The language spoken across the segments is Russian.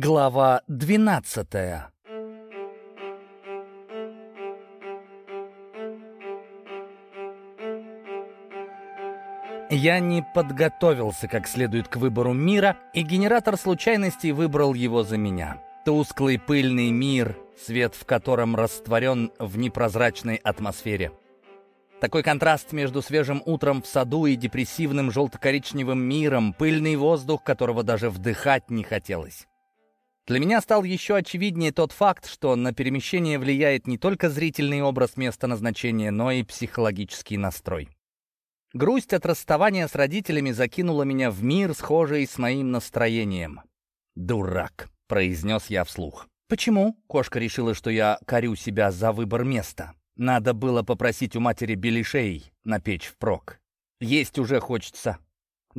Глава двенадцатая Я не подготовился как следует к выбору мира, и генератор случайностей выбрал его за меня. Тусклый пыльный мир, свет в котором растворен в непрозрачной атмосфере. Такой контраст между свежим утром в саду и депрессивным желто-коричневым миром, пыльный воздух, которого даже вдыхать не хотелось. Для меня стал еще очевиднее тот факт, что на перемещение влияет не только зрительный образ места назначения, но и психологический настрой. Грусть от расставания с родителями закинула меня в мир, схожий с моим настроением. «Дурак», — произнес я вслух. «Почему?» — кошка решила, что я корю себя за выбор места. Надо было попросить у матери беляшей напечь впрок. Есть уже хочется.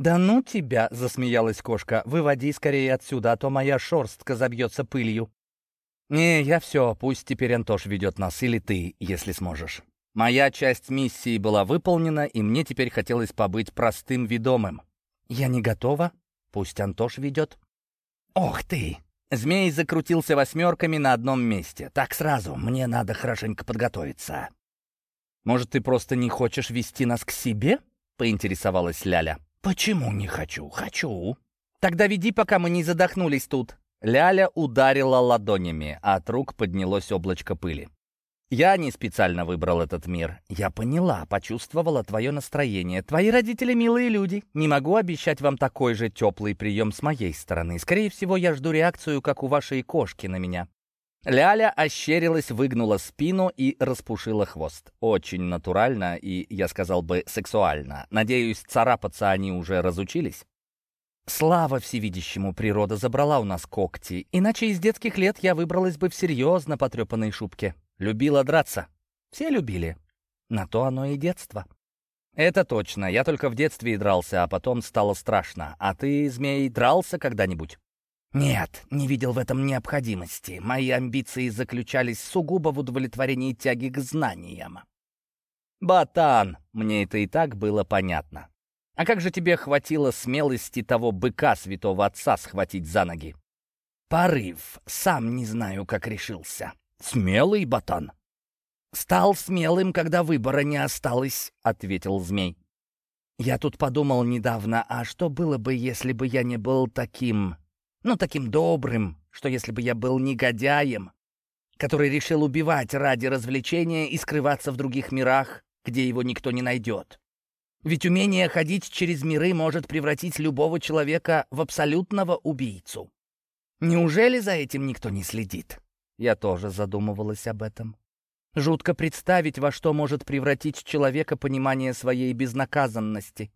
«Да ну тебя!» — засмеялась кошка. «Выводи скорее отсюда, а то моя шорстка забьется пылью». «Не, я все, пусть теперь Антош ведет нас, или ты, если сможешь». Моя часть миссии была выполнена, и мне теперь хотелось побыть простым ведомым. «Я не готова. Пусть Антош ведет». «Ох ты!» Змей закрутился восьмерками на одном месте. «Так сразу, мне надо хорошенько подготовиться». «Может, ты просто не хочешь вести нас к себе?» — поинтересовалась Ляля. «Почему не хочу? Хочу». «Тогда веди, пока мы не задохнулись тут». Ляля ударила ладонями, а от рук поднялось облачко пыли. Я не специально выбрал этот мир. Я поняла, почувствовала твое настроение. Твои родители милые люди. Не могу обещать вам такой же теплый прием с моей стороны. Скорее всего, я жду реакцию, как у вашей кошки на меня». Ляля ощерилась, выгнула спину и распушила хвост. Очень натурально и, я сказал бы, сексуально. Надеюсь, царапаться они уже разучились? Слава всевидящему, природа забрала у нас когти, иначе из детских лет я выбралась бы в серьезно потрепанной шубке. Любила драться. Все любили. На то оно и детство. Это точно. Я только в детстве и дрался, а потом стало страшно. А ты, змей, дрался когда-нибудь? Нет, не видел в этом необходимости. Мои амбиции заключались сугубо в удовлетворении тяги к знаниям. Батан, мне это и так было понятно. А как же тебе хватило смелости того быка святого отца схватить за ноги? Порыв. Сам не знаю, как решился. «Смелый ботан». «Стал смелым, когда выбора не осталось», — ответил змей. «Я тут подумал недавно, а что было бы, если бы я не был таким, ну, таким добрым, что если бы я был негодяем, который решил убивать ради развлечения и скрываться в других мирах, где его никто не найдет? Ведь умение ходить через миры может превратить любого человека в абсолютного убийцу. Неужели за этим никто не следит?» Я тоже задумывалась об этом. Жутко представить, во что может превратить человека понимание своей безнаказанности.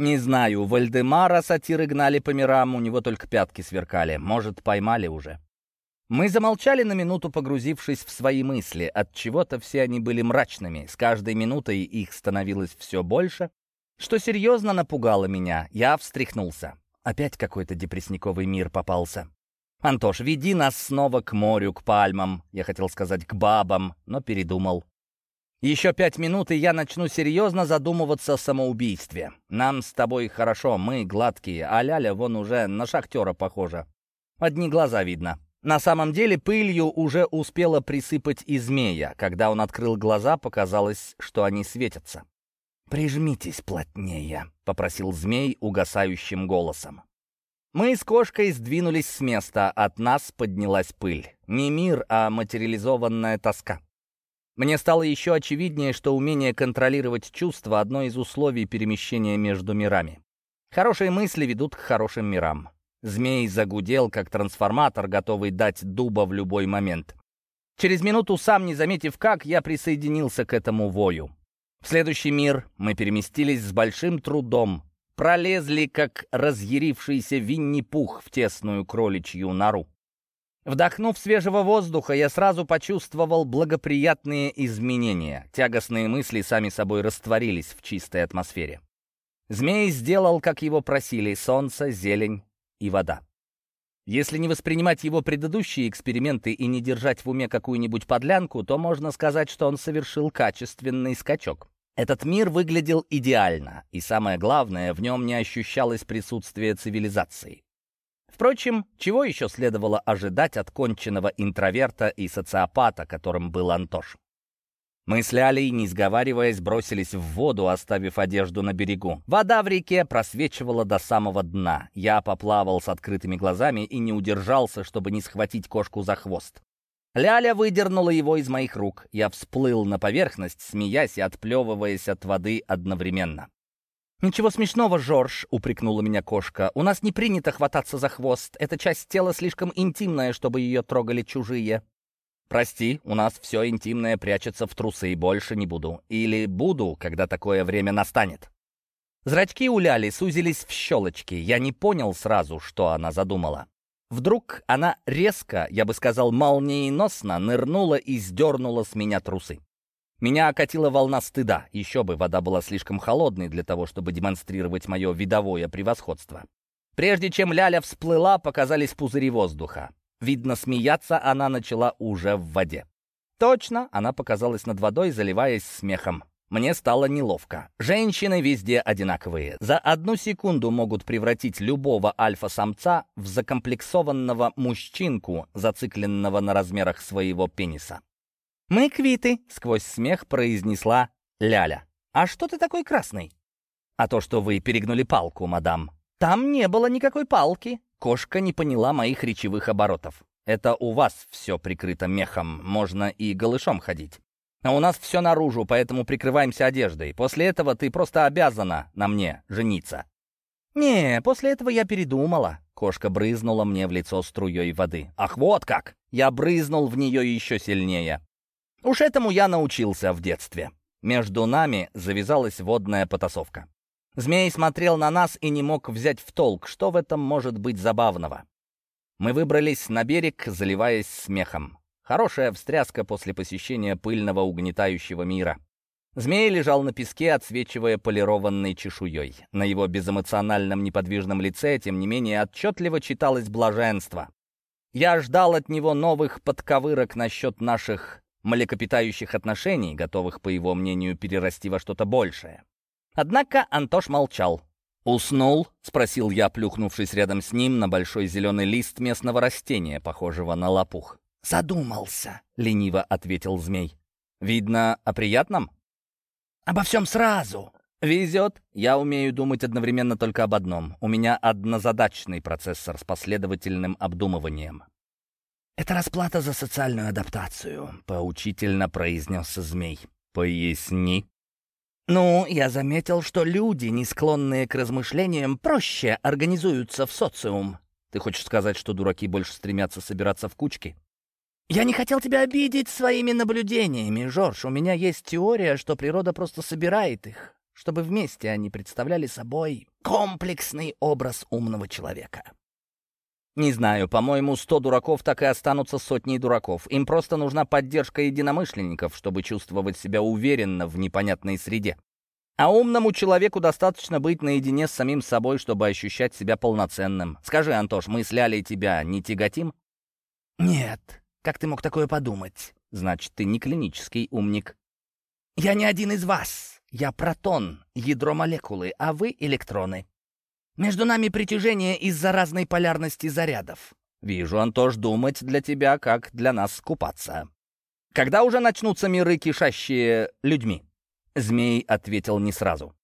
Не знаю, Вальдемара сатиры гнали по мирам, у него только пятки сверкали. Может, поймали уже. Мы замолчали на минуту, погрузившись в свои мысли. От чего-то все они были мрачными. С каждой минутой их становилось все больше, что серьезно напугало меня. Я встряхнулся. Опять какой-то депрессниковый мир попался. «Антош, веди нас снова к морю, к пальмам». Я хотел сказать «к бабам», но передумал. Еще пять минут, и я начну серьезно задумываться о самоубийстве. Нам с тобой хорошо, мы гладкие, а Ляля вон уже на шахтера похожа. Одни глаза видно. На самом деле пылью уже успела присыпать и змея. Когда он открыл глаза, показалось, что они светятся. «Прижмитесь плотнее», — попросил змей угасающим голосом. Мы с кошкой сдвинулись с места, от нас поднялась пыль. Не мир, а материализованная тоска. Мне стало еще очевиднее, что умение контролировать чувства — одно из условий перемещения между мирами. Хорошие мысли ведут к хорошим мирам. Змей загудел, как трансформатор, готовый дать дуба в любой момент. Через минуту, сам не заметив как, я присоединился к этому вою. В следующий мир мы переместились с большим трудом, пролезли, как разъярившийся Винни-Пух в тесную кроличью нору. Вдохнув свежего воздуха, я сразу почувствовал благоприятные изменения. Тягостные мысли сами собой растворились в чистой атмосфере. Змей сделал, как его просили, солнце, зелень и вода. Если не воспринимать его предыдущие эксперименты и не держать в уме какую-нибудь подлянку, то можно сказать, что он совершил качественный скачок. Этот мир выглядел идеально, и самое главное, в нем не ощущалось присутствие цивилизации. Впрочем, чего еще следовало ожидать от конченного интроверта и социопата, которым был Антош? Мы с Лялей, не сговариваясь, бросились в воду, оставив одежду на берегу. Вода в реке просвечивала до самого дна. Я поплавал с открытыми глазами и не удержался, чтобы не схватить кошку за хвост. Ляля выдернула его из моих рук. Я всплыл на поверхность, смеясь и отплевываясь от воды одновременно. «Ничего смешного, Жорж», — упрекнула меня кошка. «У нас не принято хвататься за хвост. Эта часть тела слишком интимная, чтобы ее трогали чужие». «Прости, у нас все интимное прячется в трусы, и больше не буду. Или буду, когда такое время настанет». Зрачки у Ляли сузились в щелочки. Я не понял сразу, что она задумала. Вдруг она резко, я бы сказал, молниеносно нырнула и сдернула с меня трусы. Меня окатила волна стыда. Еще бы, вода была слишком холодной для того, чтобы демонстрировать мое видовое превосходство. Прежде чем Ляля всплыла, показались пузыри воздуха. Видно, смеяться она начала уже в воде. Точно, она показалась над водой, заливаясь смехом. Мне стало неловко. Женщины везде одинаковые. За одну секунду могут превратить любого альфа-самца в закомплексованного мужчинку, зацикленного на размерах своего пениса. «Мы квиты», — сквозь смех произнесла Ляля. «А что ты такой красный?» «А то, что вы перегнули палку, мадам». «Там не было никакой палки». Кошка не поняла моих речевых оборотов. «Это у вас все прикрыто мехом, можно и голышом ходить». А у нас все наружу, поэтому прикрываемся одеждой. После этого ты просто обязана на мне жениться». «Не, после этого я передумала». Кошка брызнула мне в лицо струей воды. «Ах, вот как!» Я брызнул в нее еще сильнее. Уж этому я научился в детстве. Между нами завязалась водная потасовка. Змей смотрел на нас и не мог взять в толк, что в этом может быть забавного. Мы выбрались на берег, заливаясь смехом. Хорошая встряска после посещения пыльного угнетающего мира. Змей лежал на песке, отсвечивая полированной чешуей. На его безэмоциональном неподвижном лице, тем не менее, отчетливо читалось блаженство. Я ждал от него новых подковырок насчет наших млекопитающих отношений, готовых, по его мнению, перерасти во что-то большее. Однако Антош молчал. «Уснул?» — спросил я, плюхнувшись рядом с ним на большой зеленый лист местного растения, похожего на лопух. «Задумался», — лениво ответил змей. «Видно, о приятном?» «Обо всем сразу». «Везет. Я умею думать одновременно только об одном. У меня однозадачный процессор с последовательным обдумыванием». «Это расплата за социальную адаптацию», — поучительно произнес змей. «Поясни». «Ну, я заметил, что люди, не склонные к размышлениям, проще организуются в социум. Ты хочешь сказать, что дураки больше стремятся собираться в кучки?» «Я не хотел тебя обидеть своими наблюдениями, Жорж. У меня есть теория, что природа просто собирает их, чтобы вместе они представляли собой комплексный образ умного человека». «Не знаю, по-моему, сто дураков так и останутся сотней дураков. Им просто нужна поддержка единомышленников, чтобы чувствовать себя уверенно в непонятной среде. А умному человеку достаточно быть наедине с самим собой, чтобы ощущать себя полноценным. Скажи, Антош, мы с Лялей тебя не тяготим?» «Нет», как ты мог такое подумать? Значит, ты не клинический умник. Я не один из вас. Я протон, ядро молекулы, а вы электроны. Между нами притяжение из-за разной полярности зарядов. Вижу, Антош, думать для тебя, как для нас скупаться. Когда уже начнутся миры, кишащие людьми? Змей ответил не сразу.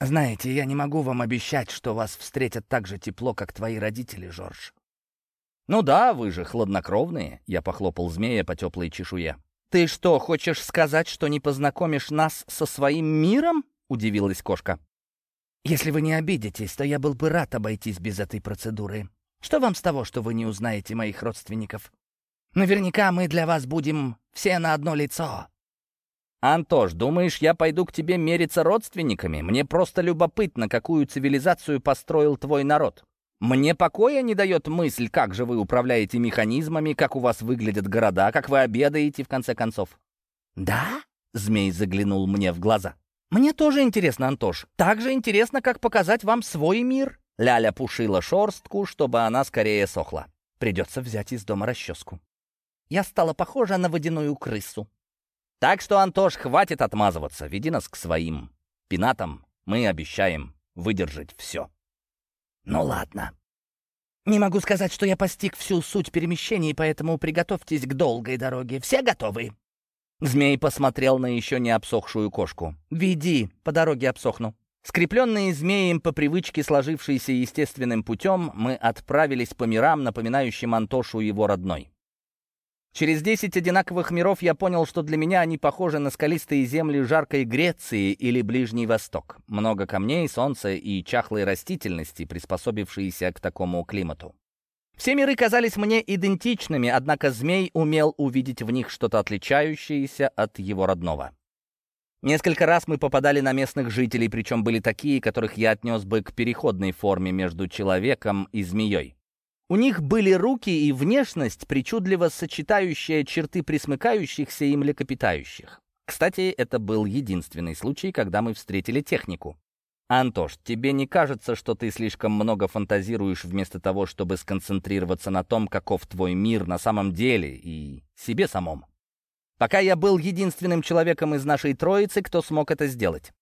«Знаете, я не могу вам обещать, что вас встретят так же тепло, как твои родители, Жорж. «Ну да, вы же хладнокровные», — я похлопал змея по теплой чешуе. «Ты что, хочешь сказать, что не познакомишь нас со своим миром?» — удивилась кошка. «Если вы не обидитесь, то я был бы рад обойтись без этой процедуры. Что вам с того, что вы не узнаете моих родственников? Наверняка мы для вас будем все на одно лицо». «Антош, думаешь, я пойду к тебе мериться родственниками? Мне просто любопытно, какую цивилизацию построил твой народ». Мне покоя не дает мысль, как же вы управляете механизмами, как у вас выглядят города, как вы обедаете, в конце концов. «Да?» — змей заглянул мне в глаза. «Мне тоже интересно, Антош. Так же интересно, как показать вам свой мир». Ляля пушила шорстку, чтобы она скорее сохла. Придется взять из дома расческу. Я стала похожа на водяную крысу. Так что, Антош, хватит отмазываться. Веди нас к своим пинатам. Мы обещаем выдержать все. Ну ладно. «Не могу сказать, что я постиг всю суть перемещений, поэтому приготовьтесь к долгой дороге. Все готовы?» Змей посмотрел на еще не обсохшую кошку. «Веди, по дороге обсохну». Скрепленные змеем по привычке, сложившейся естественным путем, мы отправились по мирам, напоминающим Антошу его родной. Через десять одинаковых миров я понял, что для меня они похожи на скалистые земли жаркой Греции или Ближний Восток. Много камней, солнца и чахлой растительности, приспособившиеся к такому климату. Все миры казались мне идентичными, однако змей умел увидеть в них что-то отличающееся от его родного. Несколько раз мы попадали на местных жителей, причем были такие, которых я отнес бы к переходной форме между человеком и змеей. У них были руки и внешность, причудливо сочетающая черты присмыкающихся и млекопитающих. Кстати, это был единственный случай, когда мы встретили технику. «Антош, тебе не кажется, что ты слишком много фантазируешь вместо того, чтобы сконцентрироваться на том, каков твой мир на самом деле и себе самом? Пока я был единственным человеком из нашей троицы, кто смог это сделать.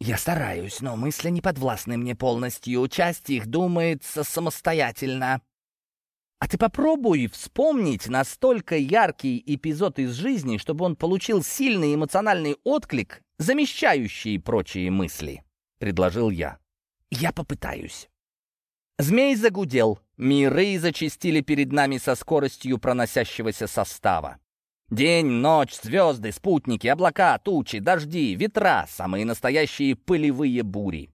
Я стараюсь, но мысли не подвластны мне полностью. Часть их думается самостоятельно. А ты попробуй вспомнить настолько яркий эпизод из жизни, чтобы он получил сильный эмоциональный отклик, замещающий прочие мысли, — предложил я. Я попытаюсь. Змей загудел. Миры зачистили перед нами со скоростью проносящегося состава. День, ночь, звезды, спутники, облака, тучи, дожди, ветра, самые настоящие пылевые бури.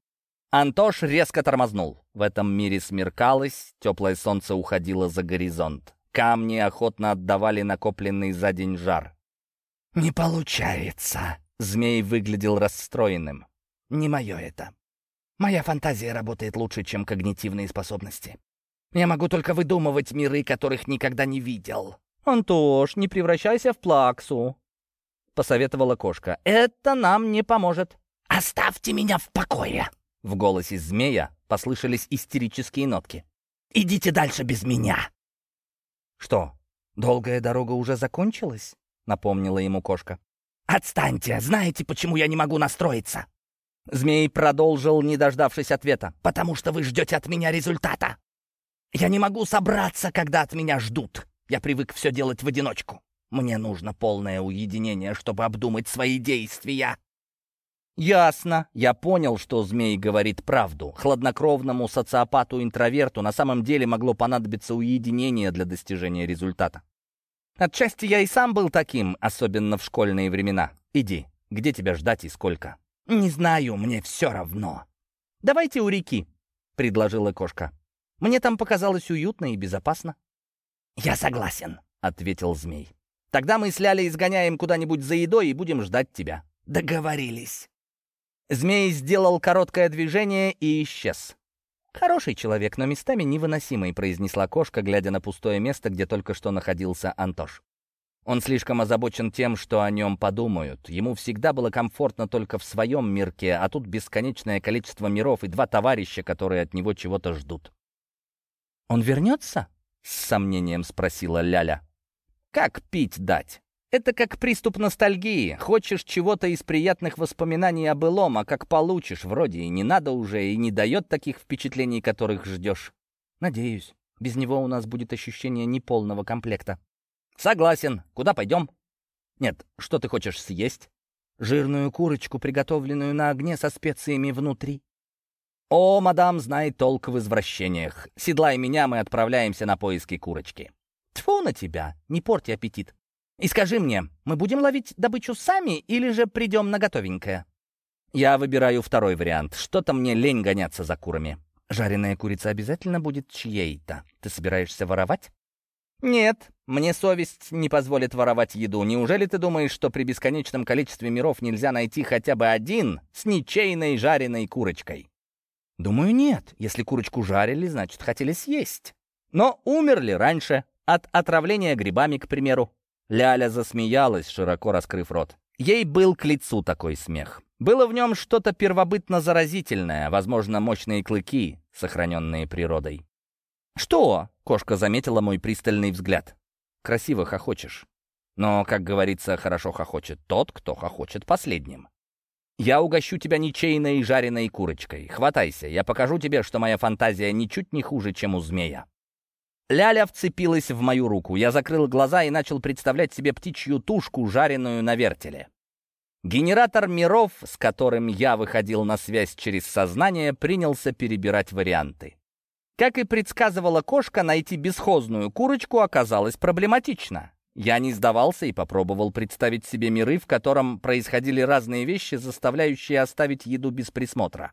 Антош резко тормознул. В этом мире смеркалось, теплое солнце уходило за горизонт. Камни охотно отдавали накопленный за день жар. «Не получается!» — змей выглядел расстроенным. «Не мое это. Моя фантазия работает лучше, чем когнитивные способности. Я могу только выдумывать миры, которых никогда не видел». «Антош, не превращайся в плаксу», — посоветовала кошка. «Это нам не поможет». «Оставьте меня в покое!» В голосе змея послышались истерические нотки. «Идите дальше без меня!» «Что, долгая дорога уже закончилась?» — напомнила ему кошка. «Отстаньте! Знаете, почему я не могу настроиться?» Змей продолжил, не дождавшись ответа. «Потому что вы ждете от меня результата. Я не могу собраться, когда от меня ждут. Я привык все делать в одиночку. Мне нужно полное уединение, чтобы обдумать свои действия. Ясно. Я понял, что змей говорит правду. Хладнокровному социопату-интроверту на самом деле могло понадобиться уединение для достижения результата. Отчасти я и сам был таким, особенно в школьные времена. Иди, где тебя ждать и сколько? Не знаю, мне все равно. Давайте у реки, предложила кошка. Мне там показалось уютно и безопасно. Я согласен, ответил змей. Тогда мы с Лялей изгоняем куда-нибудь за едой и будем ждать тебя. Договорились. Змей сделал короткое движение и исчез. «Хороший человек, но местами невыносимый», — произнесла кошка, глядя на пустое место, где только что находился Антош. Он слишком озабочен тем, что о нем подумают. Ему всегда было комфортно только в своем мирке, а тут бесконечное количество миров и два товарища, которые от него чего-то ждут. «Он вернется?» — с сомнением спросила Ляля. «Как пить дать?» Это как приступ ностальгии. Хочешь чего-то из приятных воспоминаний о былом, а как получишь, вроде и не надо уже, и не дает таких впечатлений, которых ждешь. Надеюсь, без него у нас будет ощущение неполного комплекта. Согласен. Куда пойдем? Нет, что ты хочешь съесть? Жирную курочку, приготовленную на огне со специями внутри. О, мадам знает толк в извращениях. Седлай меня, мы отправляемся на поиски курочки. Тьфу на тебя, не порти аппетит. И скажи мне, мы будем ловить добычу сами или же придем на готовенькое?» Я выбираю второй вариант. Что-то мне лень гоняться за курами. Жареная курица обязательно будет чьей-то. Ты собираешься воровать? Нет, мне совесть не позволит воровать еду. Неужели ты думаешь, что при бесконечном количестве миров нельзя найти хотя бы один с ничейной жареной курочкой? Думаю, нет. Если курочку жарили, значит, хотели съесть. Но умерли раньше. От отравления грибами, к примеру. Ляля засмеялась, широко раскрыв рот. Ей был к лицу такой смех. Было в нем что-то первобытно заразительное, возможно, мощные клыки, сохраненные природой. «Что?» — кошка заметила мой пристальный взгляд. «Красиво хохочешь. Но, как говорится, хорошо хохочет тот, кто хохочет последним. Я угощу тебя ничейной жареной курочкой. Хватайся, я покажу тебе, что моя фантазия ничуть не хуже, чем у змея». Ляля вцепилась в мою руку. Я закрыл глаза и начал представлять себе птичью тушку, жареную на вертеле. Генератор миров, с которым я выходил на связь через сознание, принялся перебирать варианты. Как и предсказывала кошка, найти бесхозную курочку оказалось проблематично. Я не сдавался и попробовал представить себе миры, в котором происходили разные вещи, заставляющие оставить еду без присмотра.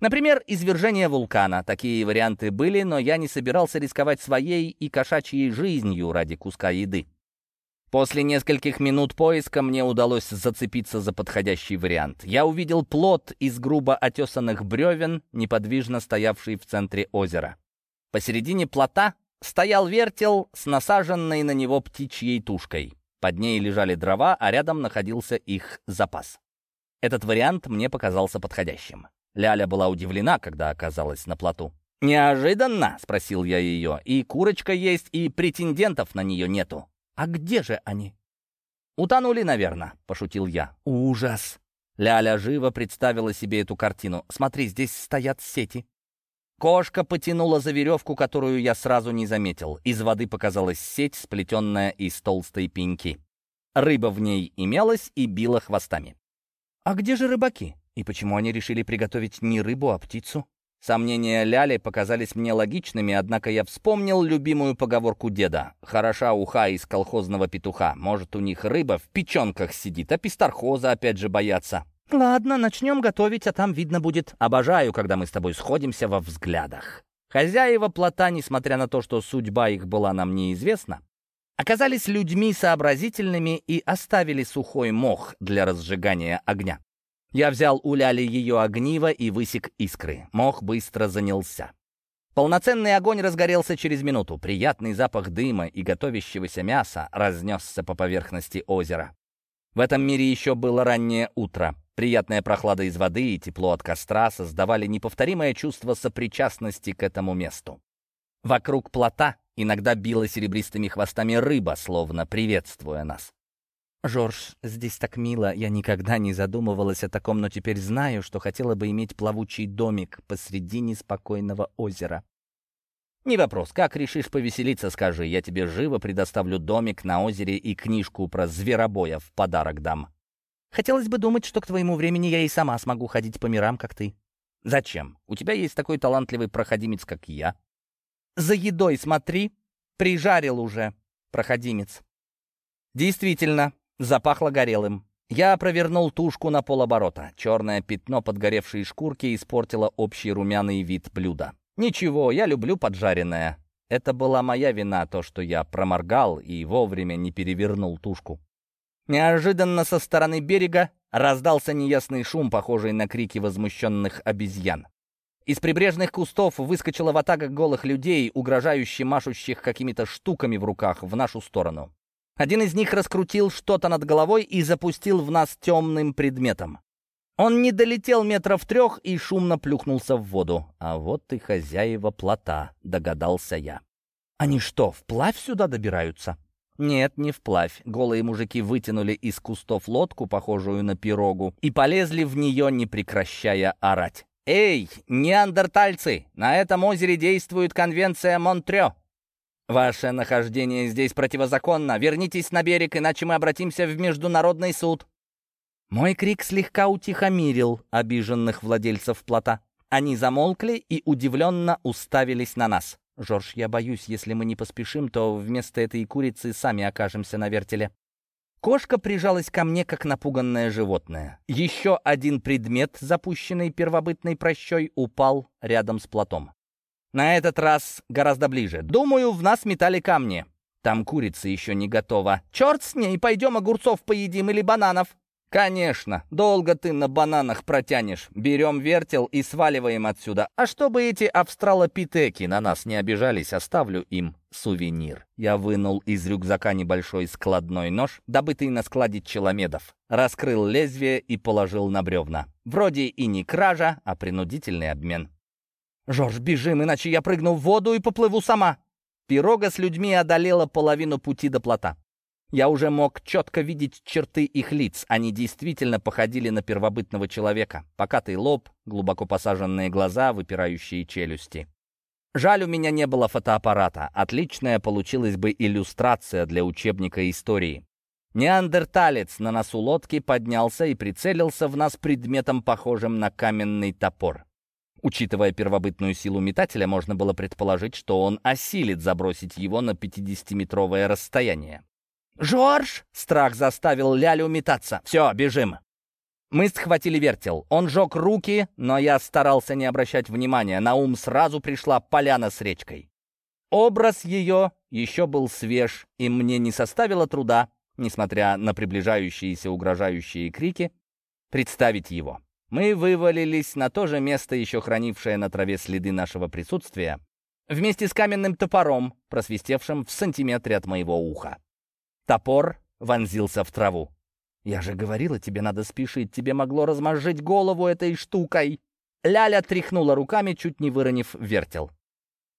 Например, извержение вулкана. Такие варианты были, но я не собирался рисковать своей и кошачьей жизнью ради куска еды. После нескольких минут поиска мне удалось зацепиться за подходящий вариант. Я увидел плот из грубо отесанных бревен, неподвижно стоявший в центре озера. Посередине плота стоял вертел с насаженной на него птичьей тушкой. Под ней лежали дрова, а рядом находился их запас. Этот вариант мне показался подходящим. Ляля была удивлена, когда оказалась на плоту. «Неожиданно?» — спросил я ее. «И курочка есть, и претендентов на нее нету. «А где же они?» «Утонули, наверное», — пошутил я. «Ужас!» Ляля живо представила себе эту картину. «Смотри, здесь стоят сети». Кошка потянула за веревку, которую я сразу не заметил. Из воды показалась сеть, сплетенная из толстой пеньки. Рыба в ней имелась и била хвостами. «А где же рыбаки? И почему они решили приготовить не рыбу, а птицу?» Сомнения Ляли показались мне логичными, однако я вспомнил любимую поговорку деда. «Хороша уха из колхозного петуха. Может, у них рыба в печенках сидит, а пистархоза опять же боятся». «Ладно, начнем готовить, а там видно будет. Обожаю, когда мы с тобой сходимся во взглядах». Хозяева плота, несмотря на то, что судьба их была нам неизвестна, оказались людьми сообразительными и оставили сухой мох для разжигания огня. Я взял у Ляли ее огниво и высек искры. Мох быстро занялся. Полноценный огонь разгорелся через минуту. Приятный запах дыма и готовящегося мяса разнесся по поверхности озера. В этом мире еще было раннее утро. Приятная прохлада из воды и тепло от костра создавали неповторимое чувство сопричастности к этому месту. Вокруг плота иногда била серебристыми хвостами рыба, словно приветствуя нас. «Жорж, здесь так мило. Я никогда не задумывалась о таком, но теперь знаю, что хотела бы иметь плавучий домик посредине спокойного озера». «Не вопрос. Как решишь повеселиться, скажи. Я тебе живо предоставлю домик на озере и книжку про зверобоя в подарок дам». «Хотелось бы думать, что к твоему времени я и сама смогу ходить по мирам, как ты». «Зачем? У тебя есть такой талантливый проходимец, как я». «За едой смотри. Прижарил уже, проходимец». Действительно, Запахло горелым. Я провернул тушку на полоборота. Черное пятно подгоревшей шкурки испортило общий румяный вид блюда. Ничего, я люблю поджаренное. Это была моя вина, то, что я проморгал и вовремя не перевернул тушку. Неожиданно со стороны берега раздался неясный шум, похожий на крики возмущенных обезьян. Из прибрежных кустов выскочила ватага голых людей, угрожающе машущих какими-то штуками в руках в нашу сторону. Один из них раскрутил что-то над головой и запустил в нас темным предметом. Он не долетел метров трех и шумно плюхнулся в воду. А вот и хозяева плота, догадался я. Они что, вплавь сюда добираются? Нет, не вплавь. Голые мужики вытянули из кустов лодку, похожую на пирогу, и полезли в нее, не прекращая орать. «Эй, неандертальцы! На этом озере действует конвенция Монтрё. «Ваше нахождение здесь противозаконно. Вернитесь на берег, иначе мы обратимся в Международный суд». Мой крик слегка утихомирил обиженных владельцев плота. Они замолкли и удивленно уставились на нас. «Жорж, я боюсь, если мы не поспешим, то вместо этой курицы сами окажемся на вертеле». Кошка прижалась ко мне, как напуганное животное. Еще один предмет, запущенный первобытной прощой, упал рядом с плотом. На этот раз гораздо ближе. Думаю, в нас метали камни. Там курица еще не готова. Черт с ней, пойдем огурцов поедим или бананов. «Конечно, долго ты на бананах протянешь. Берем вертел и сваливаем отсюда. А чтобы эти австралопитеки на нас не обижались, оставлю им сувенир». Я вынул из рюкзака небольшой складной нож, добытый на складе челомедов, раскрыл лезвие и положил на бревна. Вроде и не кража, а принудительный обмен. «Жорж, бежим, иначе я прыгну в воду и поплыву сама!» Пирога с людьми одолела половину пути до плота. Я уже мог четко видеть черты их лиц. Они действительно походили на первобытного человека. Покатый лоб, глубоко посаженные глаза, выпирающие челюсти. Жаль, у меня не было фотоаппарата. Отличная получилась бы иллюстрация для учебника истории. Неандерталец на носу лодки поднялся и прицелился в нас предметом, похожим на каменный топор. Учитывая первобытную силу метателя, можно было предположить, что он осилит забросить его на 50-метровое расстояние. «Жорж!» — страх заставил Лялю метаться. «Все, бежим!» Мы схватили вертел. Он жег руки, но я старался не обращать внимания. На ум сразу пришла поляна с речкой. Образ ее еще был свеж, и мне не составило труда, несмотря на приближающиеся угрожающие крики, представить его. Мы вывалились на то же место, еще хранившее на траве следы нашего присутствия, вместе с каменным топором, просвистевшим в сантиметре от моего уха. Топор вонзился в траву. «Я же говорила, тебе надо спешить, тебе могло размозжить голову этой штукой!» Ляля тряхнула руками, чуть не выронив вертел.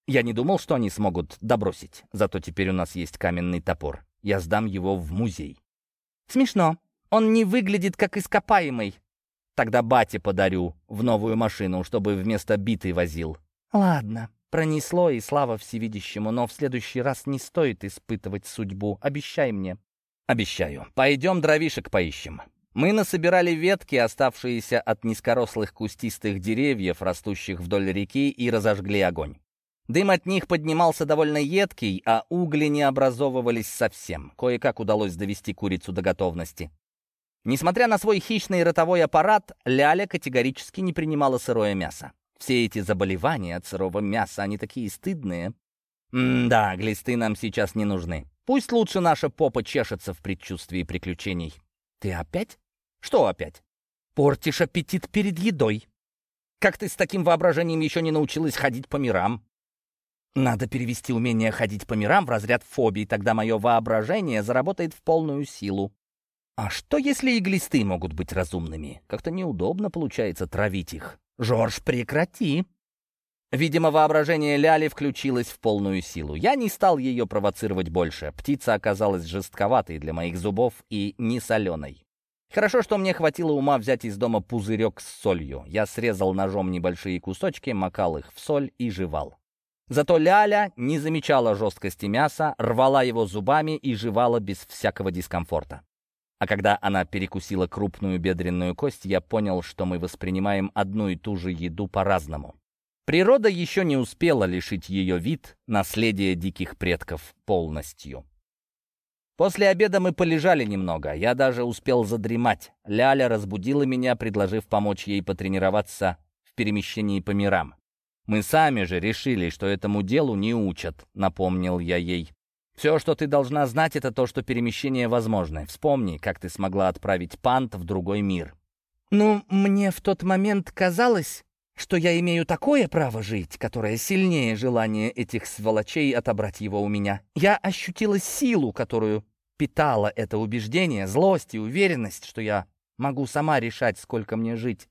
Я не думал, что они смогут добросить, зато теперь у нас есть каменный топор. Я сдам его в музей. Смешно. Он не выглядит как ископаемый. Тогда бате подарю в новую машину, чтобы вместо биты возил. Ладно, пронесло, и слава всевидящему, но в следующий раз не стоит испытывать судьбу. Обещай мне. Обещаю. Пойдем дровишек поищем. Мы насобирали ветки, оставшиеся от низкорослых кустистых деревьев, растущих вдоль реки, и разожгли огонь. Дым от них поднимался довольно едкий, а угли не образовывались совсем. Кое-как удалось довести курицу до готовности. Несмотря на свой хищный ротовой аппарат, Ляля категорически не принимала сырое мясо. Все эти заболевания от сырого мяса, они такие стыдные. М-да, глисты нам сейчас не нужны. Пусть лучше наша попа чешется в предчувствии приключений. Ты опять? Что опять? Портишь аппетит перед едой. Как ты с таким воображением еще не научилась ходить по мирам? Надо перевести умение ходить по мирам в разряд фобий, тогда мое воображение заработает в полную силу. А что, если и могут быть разумными? Как-то неудобно получается травить их. Жорж, прекрати! Видимо, воображение Ляли включилось в полную силу. Я не стал ее провоцировать больше. Птица оказалась жестковатой для моих зубов и не соленой. Хорошо, что мне хватило ума взять из дома пузырек с солью. Я срезал ножом небольшие кусочки, макал их в соль и жевал. Зато Ляля не замечала жесткости мяса, рвала его зубами и жевала без всякого дискомфорта. А когда она перекусила крупную бедренную кость, я понял, что мы воспринимаем одну и ту же еду по-разному. Природа еще не успела лишить ее вид, наследие диких предков, полностью. После обеда мы полежали немного, я даже успел задремать. Ляля разбудила меня, предложив помочь ей потренироваться в перемещении по мирам. Мы сами же решили, что этому делу не учат, напомнил я ей. Все, что ты должна знать, это то, что перемещение возможно. Вспомни, как ты смогла отправить пант в другой мир. Ну, мне в тот момент казалось, что я имею такое право жить, которое сильнее желания этих сволочей отобрать его у меня. Я ощутила силу, которую питала это убеждение, злость и уверенность, что я могу сама решать, сколько мне жить.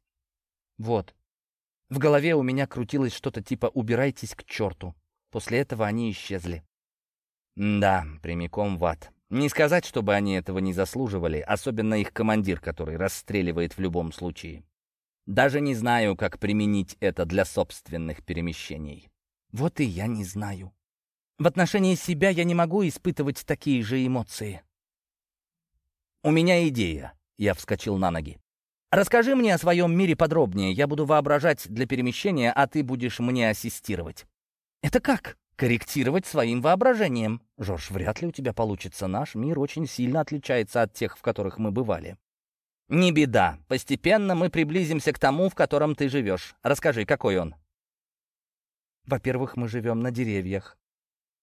Вот. В голове у меня крутилось что-то типа «убирайтесь к черту». После этого они исчезли. Да, прямиком в ад. Не сказать, чтобы они этого не заслуживали, особенно их командир, который расстреливает в любом случае. Даже не знаю, как применить это для собственных перемещений. Вот и я не знаю. В отношении себя я не могу испытывать такие же эмоции. У меня идея. Я вскочил на ноги. Расскажи мне о своем мире подробнее. Я буду воображать для перемещения, а ты будешь мне ассистировать. Это как? Корректировать своим воображением. Жорж, вряд ли у тебя получится. Наш мир очень сильно отличается от тех, в которых мы бывали. Не беда. Постепенно мы приблизимся к тому, в котором ты живешь. Расскажи, какой он? Во-первых, мы живем на деревьях.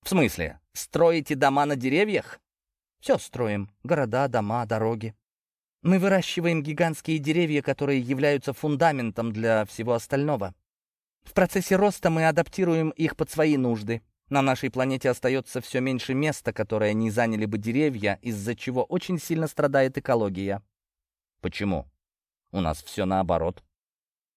В смысле? Строите дома на деревьях? Все строим. Города, дома, дороги. Мы выращиваем гигантские деревья, которые являются фундаментом для всего остального. В процессе роста мы адаптируем их под свои нужды. На нашей планете остается все меньше места, которое не заняли бы деревья, из-за чего очень сильно страдает экология. Почему? У нас все наоборот.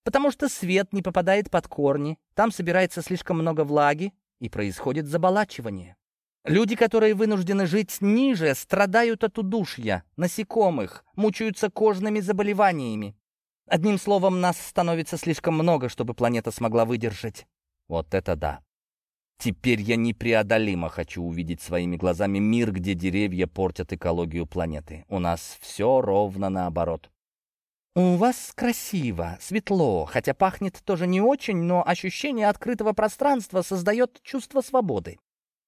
Потому что свет не попадает под корни, там собирается слишком много влаги, и происходит заболачивание. Люди, которые вынуждены жить ниже, страдают от удушья, насекомых, мучаются кожными заболеваниями. Одним словом, нас становится слишком много, чтобы планета смогла выдержать. Вот это да. Теперь я непреодолимо хочу увидеть своими глазами мир, где деревья портят экологию планеты. У нас все ровно наоборот. «У вас красиво, светло, хотя пахнет тоже не очень, но ощущение открытого пространства создает чувство свободы.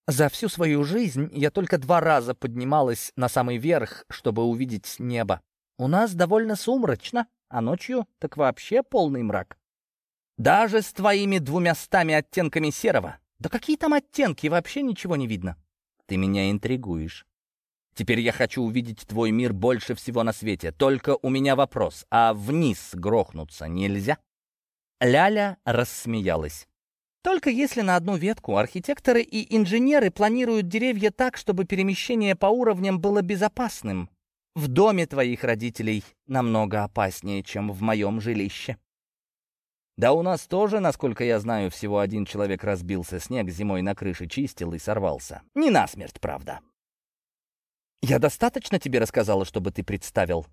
За всю свою жизнь я только два раза поднималась на самый верх, чтобы увидеть небо. У нас довольно сумрачно, а ночью так вообще полный мрак. Даже с твоими двумястами оттенками серого. Да какие там оттенки, вообще ничего не видно. Ты меня интригуешь. Теперь я хочу увидеть твой мир больше всего на свете. Только у меня вопрос, а вниз грохнуться нельзя?» Ляля рассмеялась. «Только если на одну ветку архитекторы и инженеры планируют деревья так, чтобы перемещение по уровням было безопасным. В доме твоих родителей намного опаснее, чем в моем жилище». «Да у нас тоже, насколько я знаю, всего один человек разбился, снег зимой на крыше чистил и сорвался. Не насмерть, правда». «Я достаточно тебе рассказала, чтобы ты представил?»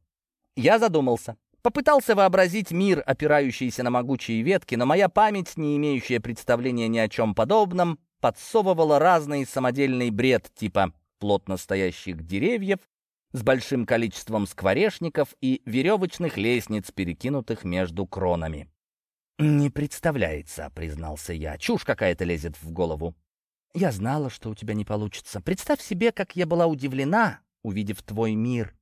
Я задумался. Попытался вообразить мир, опирающийся на могучие ветки, но моя память, не имеющая представления ни о чем подобном, подсовывала разный самодельный бред типа плотно стоящих деревьев с большим количеством скворечников и веревочных лестниц, перекинутых между кронами. «Не представляется», — признался я. «Чушь какая-то лезет в голову». Я знала, что у тебя не получится. Представь себе, как я была удивлена, увидев твой мир.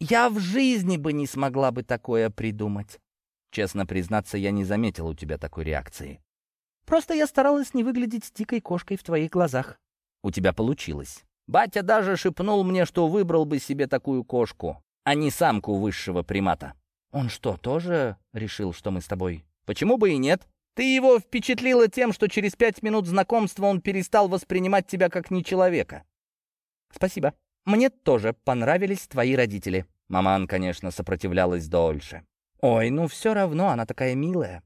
Я в жизни бы не смогла бы такое придумать. Честно признаться, я не заметил у тебя такой реакции. Просто я старалась не выглядеть дикой кошкой в твоих глазах. У тебя получилось. Батя даже шепнул мне, что выбрал бы себе такую кошку, а не самку высшего примата. Он что, тоже решил, что мы с тобой? Почему бы и нет? Ты его впечатлила тем, что через пять минут знакомства он перестал воспринимать тебя как нечеловека. Спасибо. Мне тоже понравились твои родители. Маман, конечно, сопротивлялась дольше. Ой, ну все равно, она такая милая.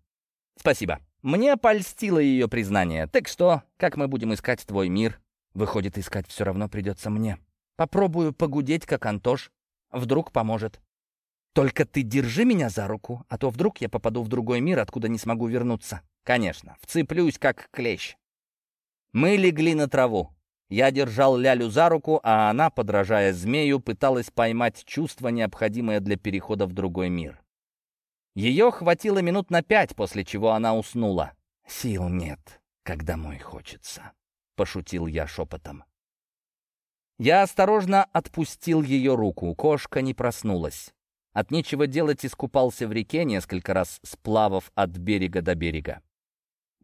Спасибо. Мне польстило ее признание. Так что, как мы будем искать твой мир? Выходит, искать все равно придется мне. Попробую погудеть, как Антош. Вдруг поможет. Только ты держи меня за руку, а то вдруг я попаду в другой мир, откуда не смогу вернуться. Конечно, вцеплюсь, как клещ. Мы легли на траву. Я держал Лялю за руку, а она, подражая змею, пыталась поймать чувство, необходимое для перехода в другой мир. Ее хватило минут на пять, после чего она уснула. «Сил нет, как домой хочется», — пошутил я шепотом. Я осторожно отпустил ее руку, кошка не проснулась. От нечего делать искупался в реке, несколько раз сплавав от берега до берега.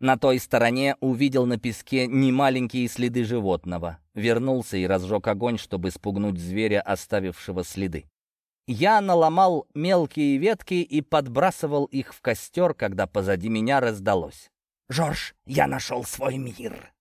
На той стороне увидел на песке немаленькие следы животного. Вернулся и разжег огонь, чтобы спугнуть зверя, оставившего следы. Я наломал мелкие ветки и подбрасывал их в костер, когда позади меня раздалось. «Жорж, я нашел свой мир!»